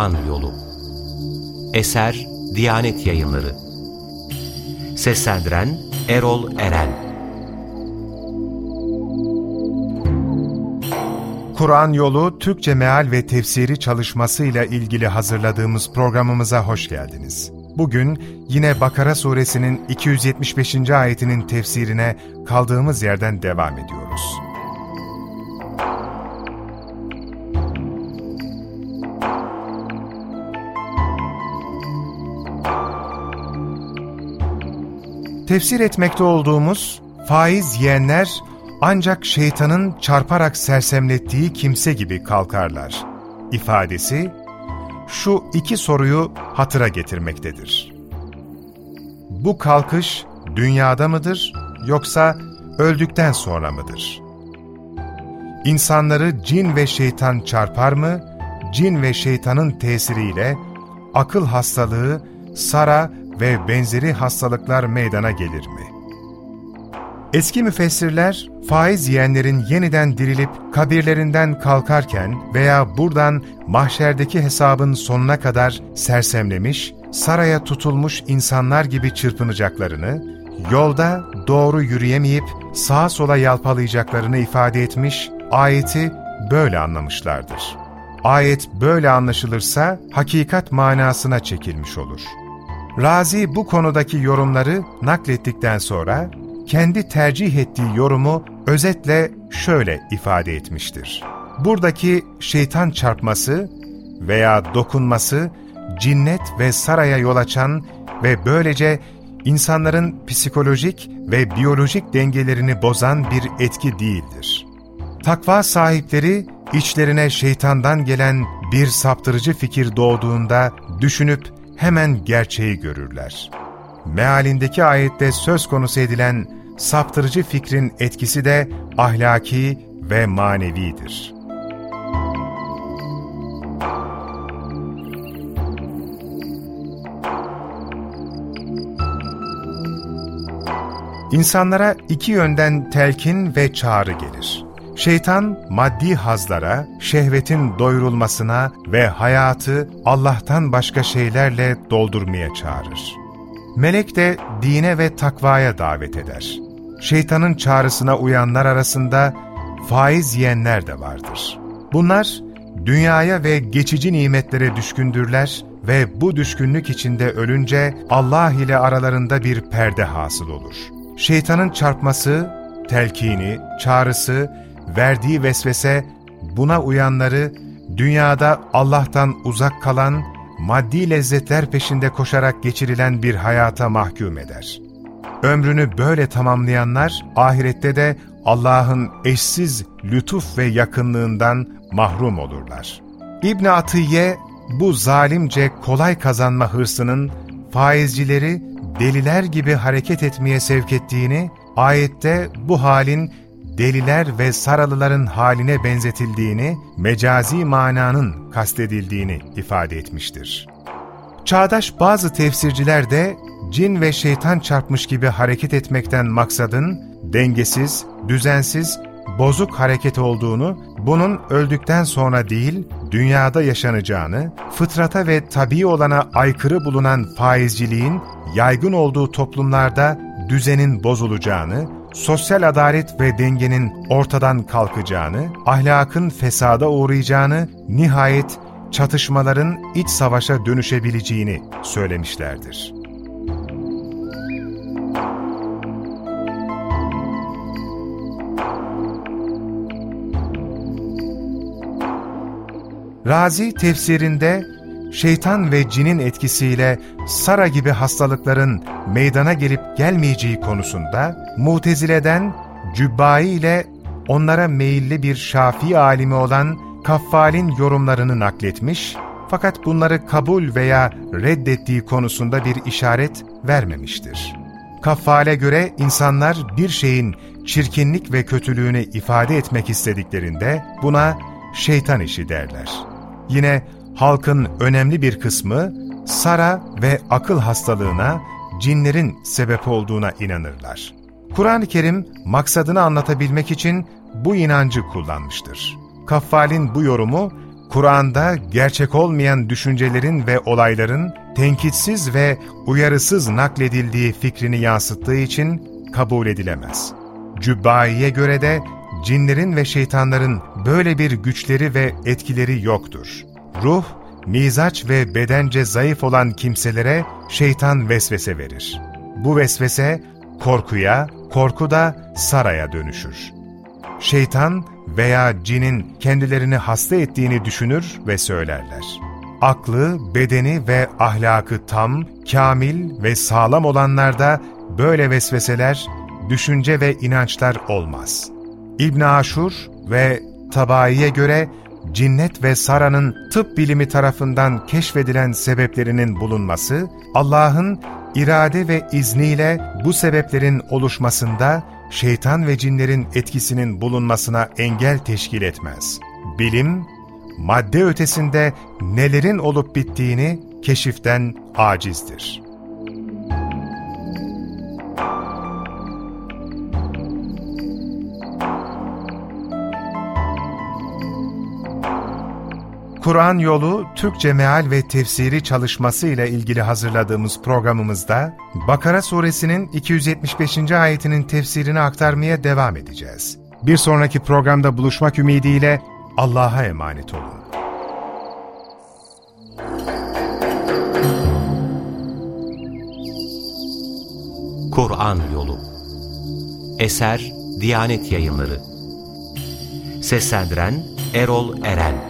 Kur'an Yolu Eser Diyanet Yayınları Seslendiren Erol Eren Kur'an Yolu Türkçe Meal ve Tefsiri çalışmasıyla ilgili hazırladığımız programımıza hoş geldiniz. Bugün yine Bakara suresinin 275. ayetinin tefsirine kaldığımız yerden devam ediyoruz. Tefsir etmekte olduğumuz faiz yiyenler ancak şeytanın çarparak sersemlettiği kimse gibi kalkarlar ifadesi şu iki soruyu hatıra getirmektedir. Bu kalkış dünyada mıdır yoksa öldükten sonra mıdır? İnsanları cin ve şeytan çarpar mı, cin ve şeytanın tesiriyle akıl hastalığı, sara ve benzeri hastalıklar meydana gelir mi? Eski müfessirler, faiz yiyenlerin yeniden dirilip kabirlerinden kalkarken veya buradan mahşerdeki hesabın sonuna kadar sersemlemiş, saraya tutulmuş insanlar gibi çırpınacaklarını, yolda doğru yürüyemeyip sağa sola yalpalayacaklarını ifade etmiş, ayeti böyle anlamışlardır. Ayet böyle anlaşılırsa hakikat manasına çekilmiş olur. Razi bu konudaki yorumları naklettikten sonra kendi tercih ettiği yorumu özetle şöyle ifade etmiştir. Buradaki şeytan çarpması veya dokunması cinnet ve saraya yol açan ve böylece insanların psikolojik ve biyolojik dengelerini bozan bir etki değildir. Takva sahipleri içlerine şeytandan gelen bir saptırıcı fikir doğduğunda düşünüp hemen gerçeği görürler. Mealindeki ayette söz konusu edilen saptırıcı fikrin etkisi de ahlaki ve manevidir. İnsanlara iki yönden telkin ve çağrı gelir. Şeytan, maddi hazlara, şehvetin doyurulmasına ve hayatı Allah'tan başka şeylerle doldurmaya çağırır. Melek de dine ve takvaya davet eder şeytanın çağrısına uyanlar arasında faiz yiyenler de vardır. Bunlar dünyaya ve geçici nimetlere düşkündürler ve bu düşkünlük içinde ölünce Allah ile aralarında bir perde hasıl olur. Şeytanın çarpması, telkini, çağrısı, verdiği vesvese buna uyanları dünyada Allah'tan uzak kalan, maddi lezzetler peşinde koşarak geçirilen bir hayata mahkum eder. Ömrünü böyle tamamlayanlar ahirette de Allah'ın eşsiz lütuf ve yakınlığından mahrum olurlar. İbn Atiye bu zalimce kolay kazanma hırsının faizcileri deliler gibi hareket etmeye sevk ettiğini, ayette bu halin deliler ve saralıların haline benzetildiğini, mecazi mananın kastedildiğini ifade etmiştir. Çağdaş bazı tefsirciler de cin ve şeytan çarpmış gibi hareket etmekten maksadın dengesiz, düzensiz, bozuk hareket olduğunu, bunun öldükten sonra değil, dünyada yaşanacağını, fıtrata ve tabii olana aykırı bulunan faizciliğin yaygın olduğu toplumlarda düzenin bozulacağını, sosyal adalet ve dengenin ortadan kalkacağını, ahlakın fesada uğrayacağını, nihayet çatışmaların iç savaşa dönüşebileceğini söylemişlerdir. Razi tefsirinde şeytan ve cinin etkisiyle Sara gibi hastalıkların meydana gelip gelmeyeceği konusunda Mutezile'den Cübbai ile onlara meyilli bir Şafii alimi olan Kaffal'in yorumlarını nakletmiş fakat bunları kabul veya reddettiği konusunda bir işaret vermemiştir. Kaffale göre insanlar bir şeyin çirkinlik ve kötülüğünü ifade etmek istediklerinde buna şeytan işi derler. Yine halkın önemli bir kısmı sara ve akıl hastalığına cinlerin sebep olduğuna inanırlar. Kur'an-ı Kerim maksadını anlatabilmek için bu inancı kullanmıştır. Kaffal'in bu yorumu Kur'an'da gerçek olmayan düşüncelerin ve olayların tenkitsiz ve uyarısız nakledildiği fikrini yansıttığı için kabul edilemez. Cübbai'ye göre de cinlerin ve şeytanların böyle bir güçleri ve etkileri yoktur. Ruh, mizaç ve bedence zayıf olan kimselere şeytan vesvese verir. Bu vesvese korkuya, korku da saraya dönüşür. Şeytan veya cinin kendilerini hasta ettiğini düşünür ve söylerler. Aklı, bedeni ve ahlakı tam, kamil ve sağlam olanlarda böyle vesveseler, düşünce ve inançlar olmaz. İbn Aşur ve Tabai'ye göre cinnet ve saranın tıp bilimi tarafından keşfedilen sebeplerinin bulunması, Allah'ın irade ve izniyle bu sebeplerin oluşmasında şeytan ve cinlerin etkisinin bulunmasına engel teşkil etmez. Bilim, madde ötesinde nelerin olup bittiğini keşiften acizdir. Kur'an Yolu Türkçe Meal ve Tefsiri çalışması ile ilgili hazırladığımız programımızda Bakara suresinin 275. ayetinin tefsirini aktarmaya devam edeceğiz. Bir sonraki programda buluşmak ümidiyle Allah'a emanet olun. Kur'an Yolu Eser Diyanet Yayınları Seslendiren Erol Eren